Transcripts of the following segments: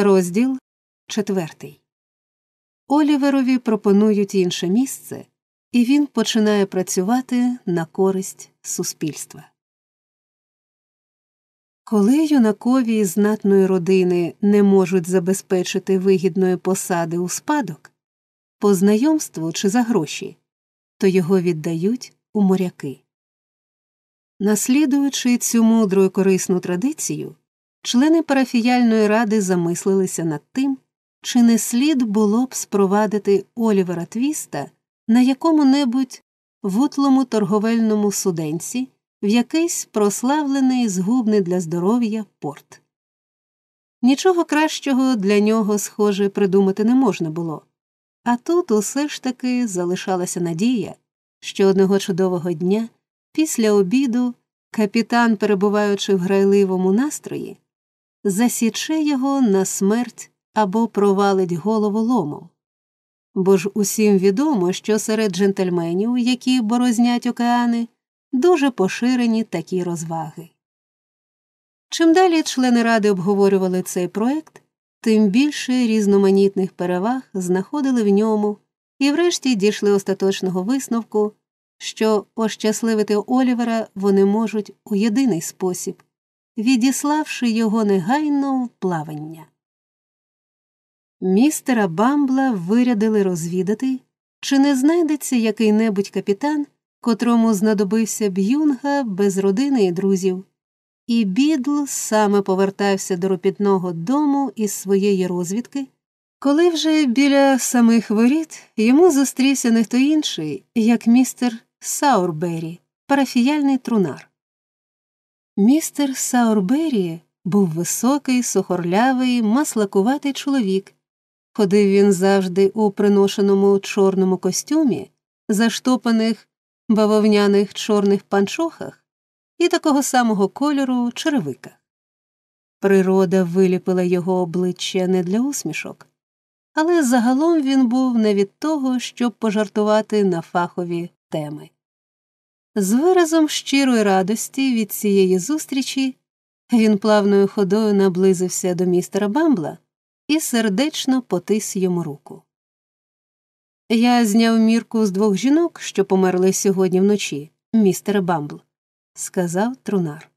Розділ четвертий. Оліверові пропонують інше місце, і він починає працювати на користь суспільства. Коли юнакові з знатної родини не можуть забезпечити вигідної посади у спадок, по знайомству чи за гроші, то його віддають у моряки. Наслідуючи цю мудру і корисну традицію, члени парафіяльної ради замислилися над тим, чи не слід було б спровадити Олівера Твіста на якому небудь вутлому торговельному суденці в якийсь прославлений згубний для здоров'я порт. Нічого кращого для нього, схоже, придумати не можна було, а тут усе ж таки залишалася надія, що одного чудового дня, після обіду, капітан, перебуваючи в грайливому настрої, засіче його на смерть або провалить голову ломом. Бо ж усім відомо, що серед джентльменів, які борознять океани, дуже поширені такі розваги. Чим далі члени ради обговорювали цей проект, тим більше різноманітних переваг знаходили в ньому і врешті дійшли остаточного висновку, що ощасливити Олівера вони можуть у єдиний спосіб, відіславши його негайно в плавання. Містера Бамбла вирядили розвідати, чи не знайдеться який небудь капітан, котрому знадобився б юнга без родини і друзів, і бідл саме повертався до робітного дому із своєї розвідки, коли вже біля самих воріт йому зустрівся не хто інший, як містер Саурбері, парафіяльний трунар. Містер Саурбері був високий, сухорлявий, маслакуватий чоловік. Ходив він завжди у приношеному чорному костюмі, заштопаних бавовняних чорних панчохах і такого самого кольору черевиках. Природа виліпила його обличчя не для усмішок, але загалом він був не від того, щоб пожартувати на фахові теми. З виразом щирої радості від цієї зустрічі він плавною ходою наблизився до містера Бамбла і сердечно потис йому руку. Я зняв мірку з двох жінок, що померли сьогодні вночі, містер Бамбл, сказав трунар.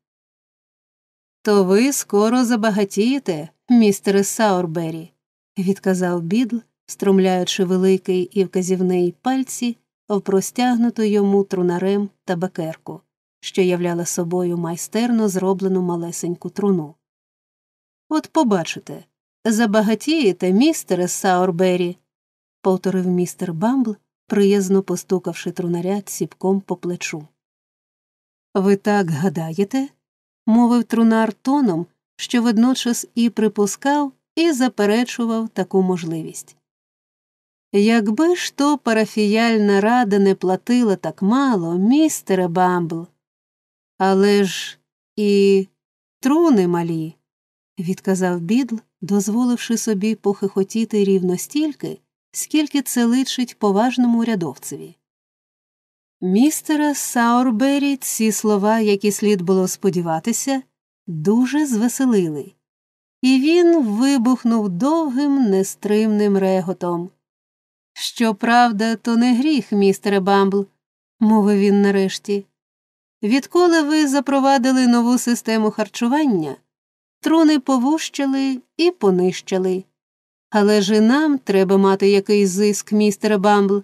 То ви скоро забагатієте, містере Саурбері, відказав бідл, встромляючи великий і вказівний пальці в простягнуту йому трунарем табакерку, що являла собою майстерно зроблену малесеньку труну. От побачите, Забагатієте, містере Саурбері, повторив містер Бамбл, приязно постукавши трунаря ціпком по плечу. Ви так гадаєте? мовив трунар тоном, що водночас і припускав, і заперечував таку можливість. Якби ж то парафіяльна рада не платила так мало, містере Бамбл, але ж і труни малі, відказав бідл дозволивши собі похихотіти рівно стільки, скільки це личить поважному урядовцеві. Містера Саурбері ці слова, як і слід було сподіватися, дуже звеселили, і він вибухнув довгим нестримним реготом. Щоправда, то не гріх, містере Бамбл, мовив він нарешті. Відколи ви запровадили нову систему харчування, Труни повущали і понищали. Але ж і нам треба мати якийсь зиск, містере Бамбл.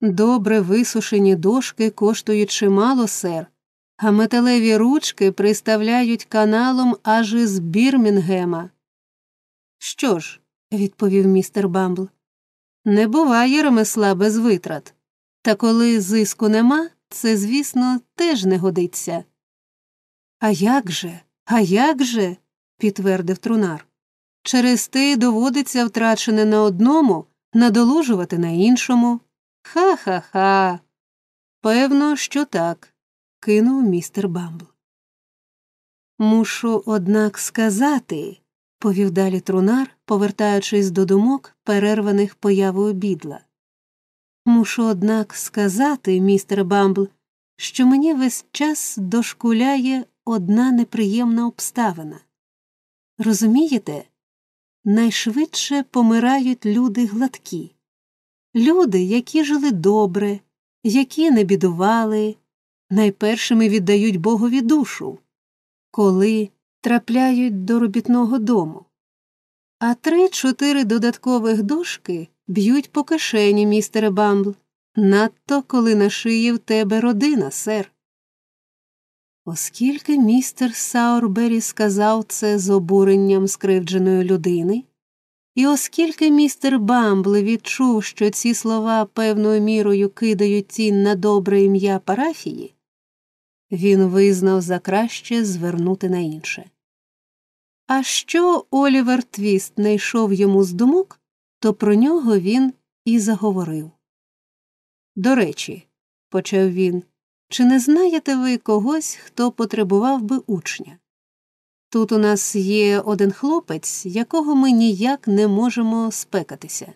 Добре висушені дошки коштують чимало, сер, а металеві ручки приставляють каналом аж із Бірмінгема. Що ж, відповів містер Бамбл, не буває ремесла без витрат. Та коли зиску нема, це, звісно, теж не годиться. А як же? А як же? підтвердив трунар. Через те доводиться втрачене на одному, надолужувати на іншому. Ха ха ха. Певно, що так, кинув містер Бамбл. Мушу, однак, сказати, вів далі трунар, повертаючись до думок, перерваних появою бідла. Мушу, однак, сказати, містер Бамбл, що мені весь час дошкуляє одна неприємна обставина. Розумієте, найшвидше помирають люди гладкі, люди, які жили добре, які не бідували, найпершими віддають Богові душу, коли трапляють до робітного дому. А три-чотири додаткових дошки б'ють по кишені, містере Бамбл, надто коли на шиї в тебе родина, сер. Оскільки містер Саурбері сказав це з обуренням скривдженої людини, і оскільки містер Бамбл відчув, що ці слова певною мірою кидають тінь на добре ім'я парафії, він визнав за краще звернути на інше. А що Олівер Твіст не йшов йому з думок, то про нього він і заговорив. До речі, почав він, чи не знаєте ви когось, хто потребував би учня? Тут у нас є один хлопець, якого ми ніяк не можемо спекатися.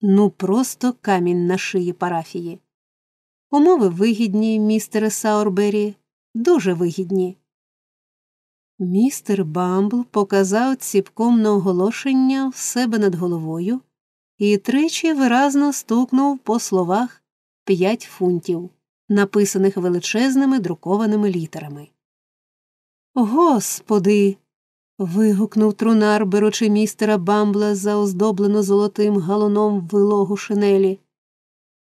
Ну, просто камінь на шиї парафії. Умови вигідні, містере Саурбері, дуже вигідні. Містер Бамбл показав ціпком на оголошення в себе над головою і тричі виразно стукнув по словах п'ять фунтів, написаних величезними друкованими літерами. Господи. вигукнув трунар, беручи містера Бамбла за оздоблено золотим галоном вилогу шинелі.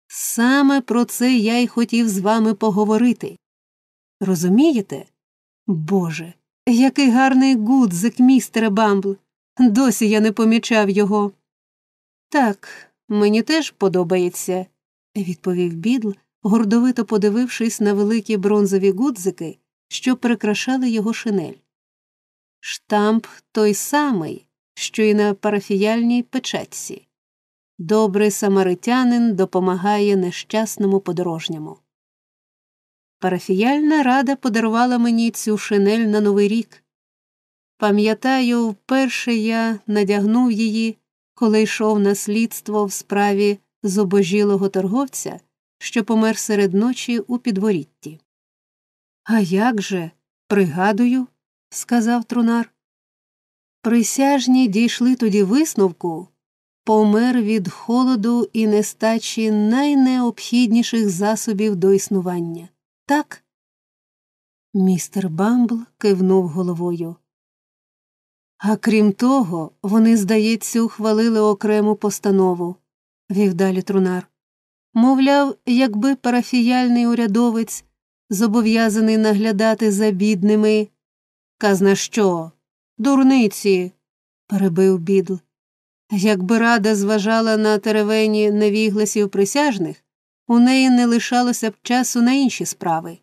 Саме про це я й хотів з вами поговорити. Розумієте? Боже, який гарний гудзик, містере Бамбл. Досі я не помічав його. Так, мені теж подобається, відповів бідл, гордовито подивившись на великі бронзові гудзики, що прикрашали його шинель. Штамп той самий, що й на парафіяльній печатці. Добрий самаритянин допомагає нещасному подорожньому. Парафіяльна рада подарувала мені цю шинель на Новий рік. Пам'ятаю, вперше я надягнув її, коли йшов на слідство в справі зобожілого торговця, що помер серед ночі у підворітті. А як же, пригадую, сказав трунар. Присяжні дійшли тоді висновку помер від холоду і нестачі найнеобхідніших засобів до існування. Так? Містер Бамбл кивнув головою. А крім того, вони, здається, ухвалили окрему постанову, вів далі трунар. Мовляв, якби парафіяльний урядовець зобов'язаний наглядати за бідними. Казна що? Дурниці, перебив бідл. Якби рада зважала на теревені невігласів присяжних, у неї не лишалося б часу на інші справи.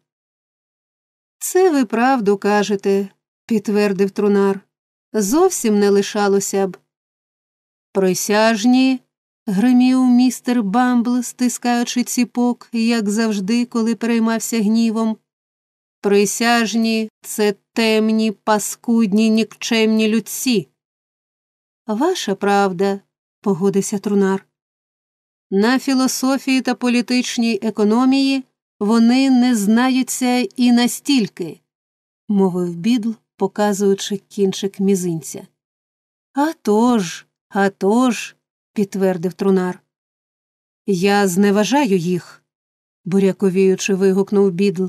Це ви правду кажете, підтвердив трунар. Зовсім не лишалося б. Присяжні, гримів містер Бамбл, стискаючи ціпок, як завжди, коли переймався гнівом. Присяжні це темні, паскудні, нікчемні людці. Ваша правда, погодився трунар. На філософії та політичній економії вони не знаються і настільки, мовив бідл, показуючи кінчик мізинця. «А тож, а тож», – підтвердив трунар. Я зневажаю їх, буряковіючи вигукнув бідл.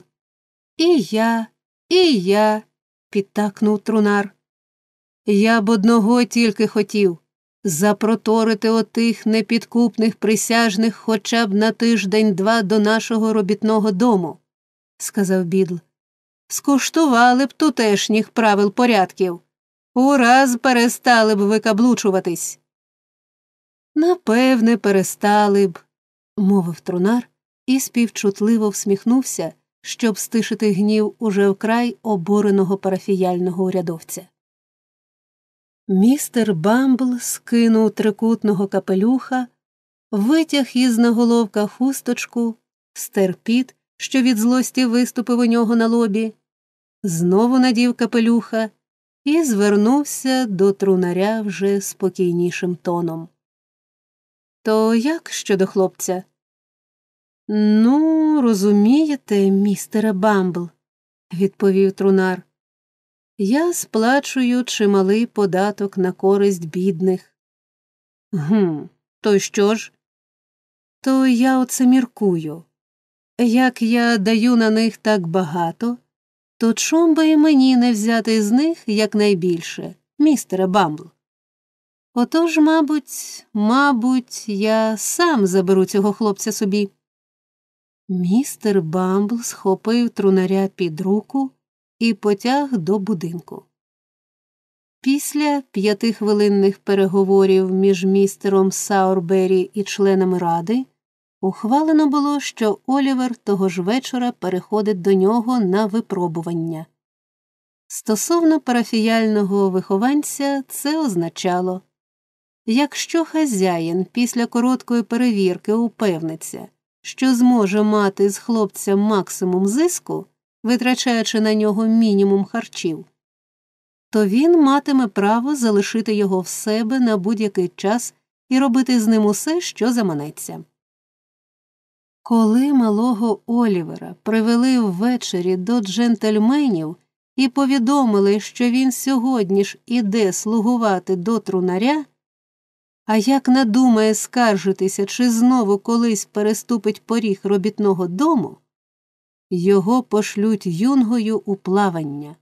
І я, і я, підтакнув трунар. Я б одного тільки хотів запроторити отих непідкупних присяжних хоча б на тиждень два до нашого робітного дому, сказав бідл. Скуштували б тутешніх правил порядків, ураз перестали б викаблучуватись. Напевне, перестали б, мовив трунар і співчутливо всміхнувся, щоб стишити гнів уже вкрай обуреного парафіяльного урядовця. Містер Бамбл скинув трикутного капелюха, витяг із наголовка хусточку, стер піт, що від злості виступив у нього на лобі, знову надів капелюха і звернувся до трунаря вже спокійнішим тоном. То як щодо хлопця? Ну, розумієте, містере Бамбл, відповів трунар. Я сплачую чималий податок на користь бідних. Гм, то що ж? То я оце міркую. Як я даю на них так багато, то чом би і мені не взяти з них якнайбільше, містере Бамбл? Отож, мабуть, мабуть, я сам заберу цього хлопця собі. Містер Бамбл схопив трунаря під руку і потяг до будинку. Після п'ятихвилинних переговорів між містером Саурбері і членами ради ухвалено було, що Олівер того ж вечора переходить до нього на випробування. Стосовно парафіяльного вихованця це означало якщо хазяїн після короткої перевірки упевниться, що зможе мати з хлопця максимум зиску, витрачаючи на нього мінімум харчів, то він матиме право залишити його в себе на будь-який час і робити з ним усе, що заманеться. Коли малого Олівера привели ввечері до джентльменів і повідомили, що він сьогодні ж іде слугувати до трунаря, а як надумає скаржитися, чи знову колись переступить поріг робітного дому, його пошлють юнгою у плавання,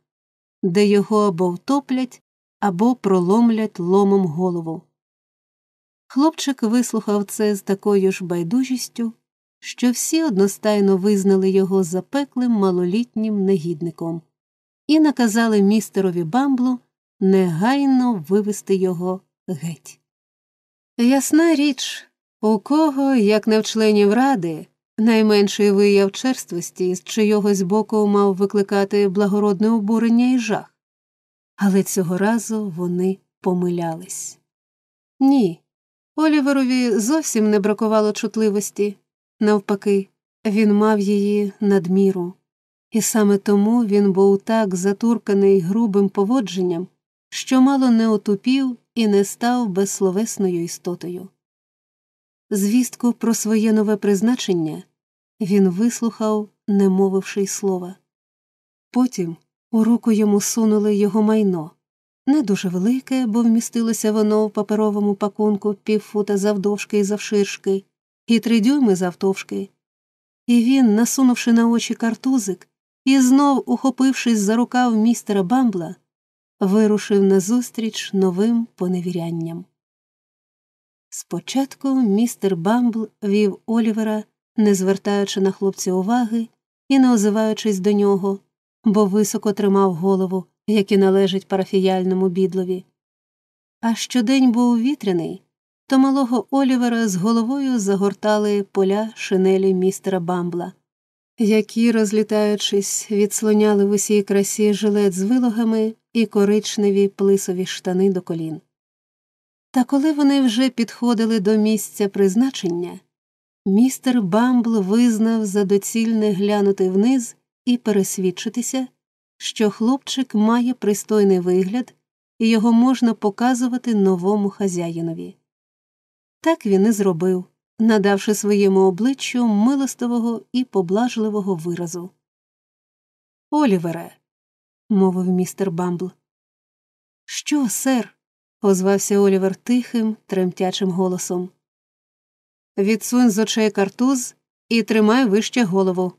де його або втоплять, або проломлять ломом голову. Хлопчик вислухав це з такою ж байдужістю, що всі одностайно визнали його запеклим малолітнім негідником і наказали містерові Бамблу негайно вивести його геть. Ясна річ, у кого, як не в членів ради, найменший вияв черствості з чийогось боку мав викликати благородне обурення і жах, але цього разу вони помилялись. Ні, Оліверові зовсім не бракувало чутливості, навпаки, він мав її надміру, і саме тому він був так затурканий грубим поводженням, що мало не отупів і не став безсловесною істотою. Звістку про своє нове призначення він вислухав, не мовивши й слова. Потім у руку йому сунули його майно, не дуже велике, бо вмістилося воно в паперовому пакунку півфута завдовжки і завширшки, і три дюйми завтовшки. І він, насунувши на очі картузик і знов ухопившись за рукав містера Бамбла, вирушив назустріч новим поневірянням. Спочатку містер Бамбл вів Олівера, не звертаючи на хлопця уваги і не озиваючись до нього, бо високо тримав голову, як і належить парафіяльному бідлові. А щодень був вітряний, то малого Олівера з головою загортали поля шинелі містера Бамбла які, розлітаючись, відслоняли в усій красі жилет з вилогами і коричневі плисові штани до колін. Та коли вони вже підходили до місця призначення, містер Бамбл визнав за доцільне глянути вниз і пересвідчитися, що хлопчик має пристойний вигляд і його можна показувати новому хазяїнові. Так він і зробив надавши своєму обличчю милостивого і поблажливого виразу. Олівере, мовив містер Бамбл. Що, сер? Озвався Олівер тихим, тремтячим голосом. Відсунь з очей картуз і тримай вище голову.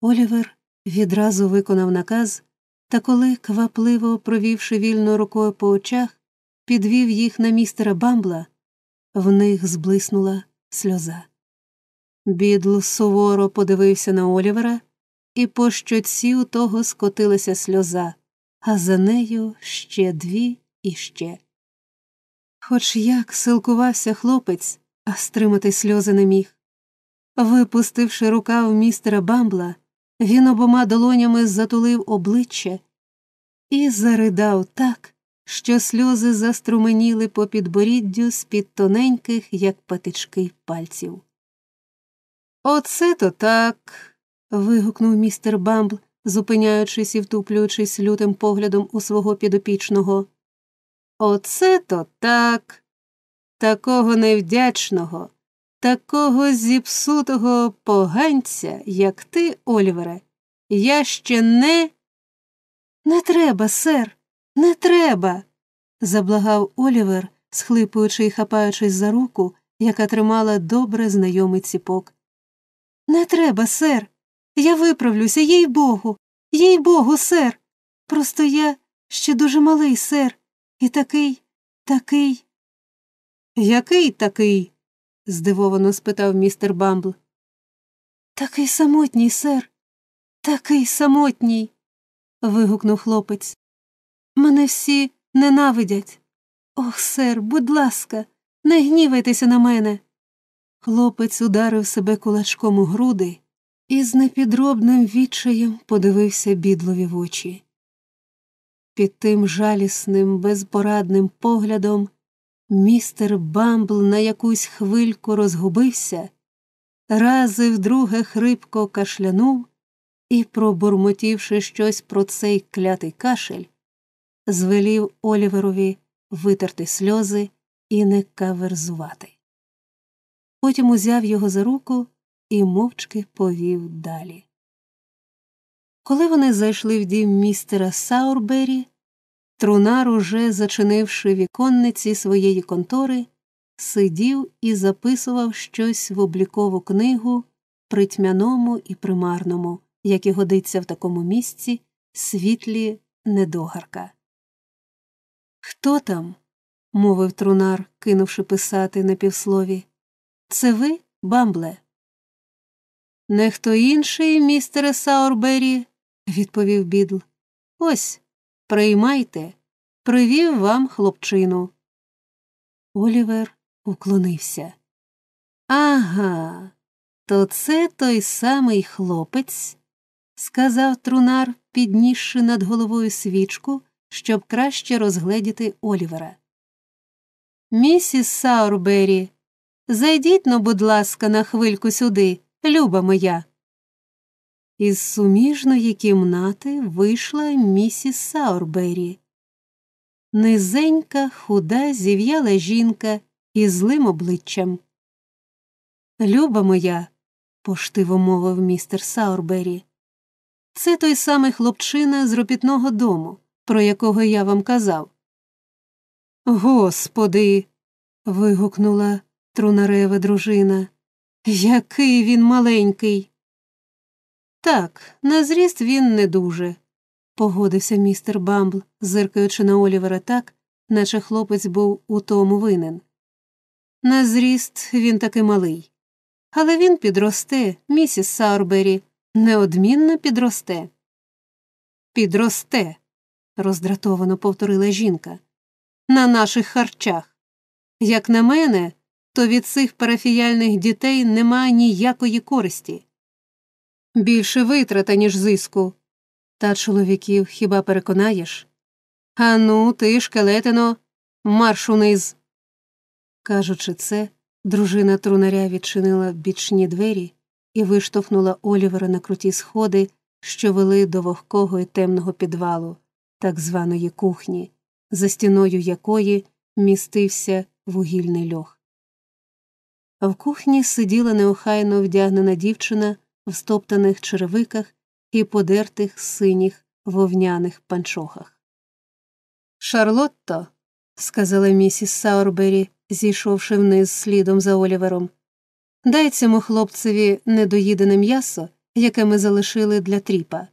Олівер відразу виконав наказ, та коли, квапливо провівши вільною рукою по очах, підвів їх на містера Бамбла, в них зблиснула сльоза. Бідл суворо подивився на Олівера, і по щоці у того скотилася сльоза, а за нею ще дві і ще. Хоч як силкувався хлопець, а стримати сльози не міг. Випустивши рукав містера Бамбла, він обома долонями затулив обличчя і заридав так, що сльози заструменіли по підборіддю з під тоненьких, як патички пальців. Оце то так. вигукнув містер Бамбл, зупиняючись і втуплюючись лютим поглядом у свого підопічного. Оце то так. Такого невдячного, такого зіпсутого поганця, як ти, Олівере, я ще не. Не треба, сер, не треба. заблагав Олівер, схлипуючи і хапаючись за руку, яка тримала добре знайомий ціпок. Не треба, сер. Я виправлюся, їй богу, їй богу, сер. Просто я ще дуже малий, сер, і такий, такий. Який такий? здивовано спитав містер Бамбл. Такий самотній, сер, такий самотній. вигукнув хлопець. Мене всі ненавидять. Ох, сер, будь ласка, не гнівайтеся на мене. Хлопець ударив себе кулачком у груди і з непідробним відчаєм подивився бідлові в очі. Під тим жалісним, безпорадним поглядом містер Бамбл на якусь хвильку розгубився, рази вдруге хрипко кашлянув і, пробурмотівши щось про цей клятий кашель, звелів Оліверові витерти сльози і не каверзувати. Потім узяв його за руку і мовчки повів далі. Коли вони зайшли в дім містера Саурбері, трунар, уже зачинивши віконниці своєї контори, сидів і записував щось в облікову книгу при тьмяному і примарному, як і годиться в такому місці, світлі недогарка. Хто там? мовив трунар, кинувши писати на півслові. Це ви, бамбле? Не хто інший, містере Саурбері, відповів бідл. Ось, приймайте, привів вам хлопчину. Олівер уклонився. Ага, то це той самий хлопець, сказав трунар, піднісши над головою свічку, щоб краще розгледіти Олівера. Місіс Саурбері, зайдіть но, будь ласка, на хвильку сюди, люба моя. Із суміжної кімнати вийшла місіс Саурбері. Низенька, худа, зів'яла жінка із злим обличчям. Люба моя, поштиво мовив містер Саурбері, це той самий хлопчина з ропітного дому, про якого я вам казав. Господи. вигукнула трунарева дружина. Який він маленький. Так, на зріст він не дуже, погодився містер Бамбл, зиркаючи на Олівера так, наче хлопець був у тому винен. На зріст він таки малий. Але він підросте, місіс Саурбері, неодмінно підросте. Підросте, роздратовано повторила жінка. На наших харчах. Як на мене, то від цих парафіяльних дітей нема ніякої користі. Більше витрата, ніж зиску. Та чоловіків хіба переконаєш? Ану, ти, шкелетино, марш униз. Кажучи це, дружина трунаря відчинила бічні двері і виштовхнула Олівера на круті сходи, що вели до вогкого і темного підвалу, так званої кухні, за стіною якої містився вугільний льох. В кухні сиділа неохайно вдягнена дівчина в стоптаних черевиках і подертих синіх вовняних панчохах. Шарлотто, сказала місіс Саурбері, зійшовши вниз слідом за Олівером, дай цьому хлопцеві недоїдене м'ясо, яке ми залишили для тріпа.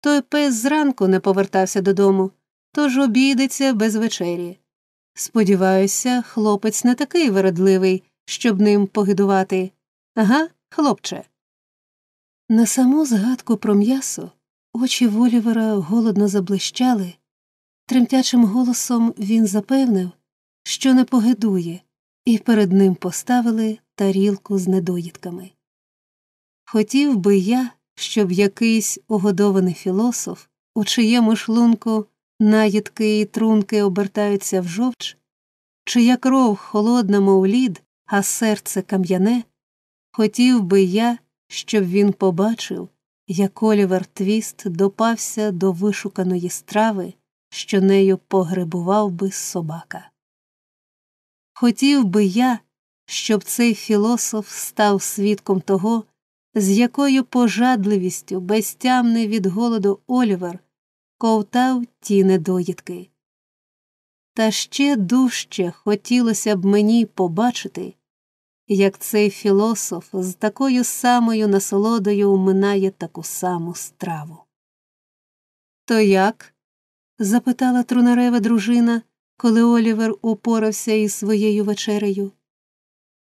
Той пес зранку не повертався додому, тож обійдеться без вечері. Сподіваюся, хлопець не такий вередливий, щоб ним погидувати. Ага, хлопче. На саму згадку про м'ясо очі Волівера голодно заблищали. Тремтячим голосом він запевнив, що не погидує, і перед ним поставили тарілку з недоїдками. Хотів би я, щоб якийсь угодований філософ, у чиєму шлунку наїдки і трунки обертаються в жовч, чия кров холодна, мов лід, а серце кам'яне, хотів би я, щоб він побачив, як Олівер Твіст допався до вишуканої страви, що нею погребував би собака. Хотів би я, щоб цей філософ став свідком того, з якою пожадливістю, безтямний від голоду Олівер ковтав ті недоїдки. Та ще дужче хотілося б мені побачити, як цей філософ з такою самою насолодою уминає таку саму страву. То як? запитала трунарева дружина, коли Олівер упорався із своєю вечерею.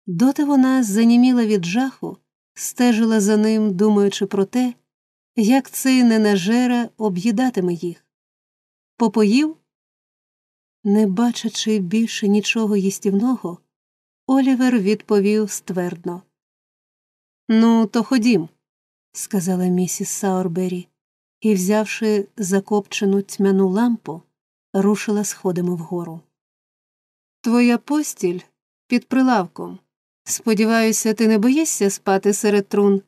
Доти вона заніміла від жаху, стежила за ним, думаючи про те, як цей ненажера об'їдатиме їх. Попоїв? Не бачачи більше нічого їстівного, Олівер відповів ствердно. Ну, то ходім, сказала місіс Саурбері, і, взявши закопчену тьмяну лампу, рушила сходами вгору. Твоя постіль під прилавком. Сподіваюся, ти не боїшся спати серед трун.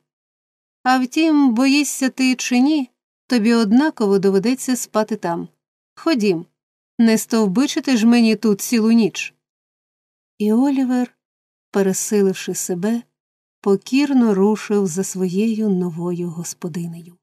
А втім, боїшся ти чи ні, тобі однаково доведеться спати там. Ходім, не стовбичити ж мені тут цілу ніч. І Олівер, пересиливши себе, покірно рушив за своєю новою господинею.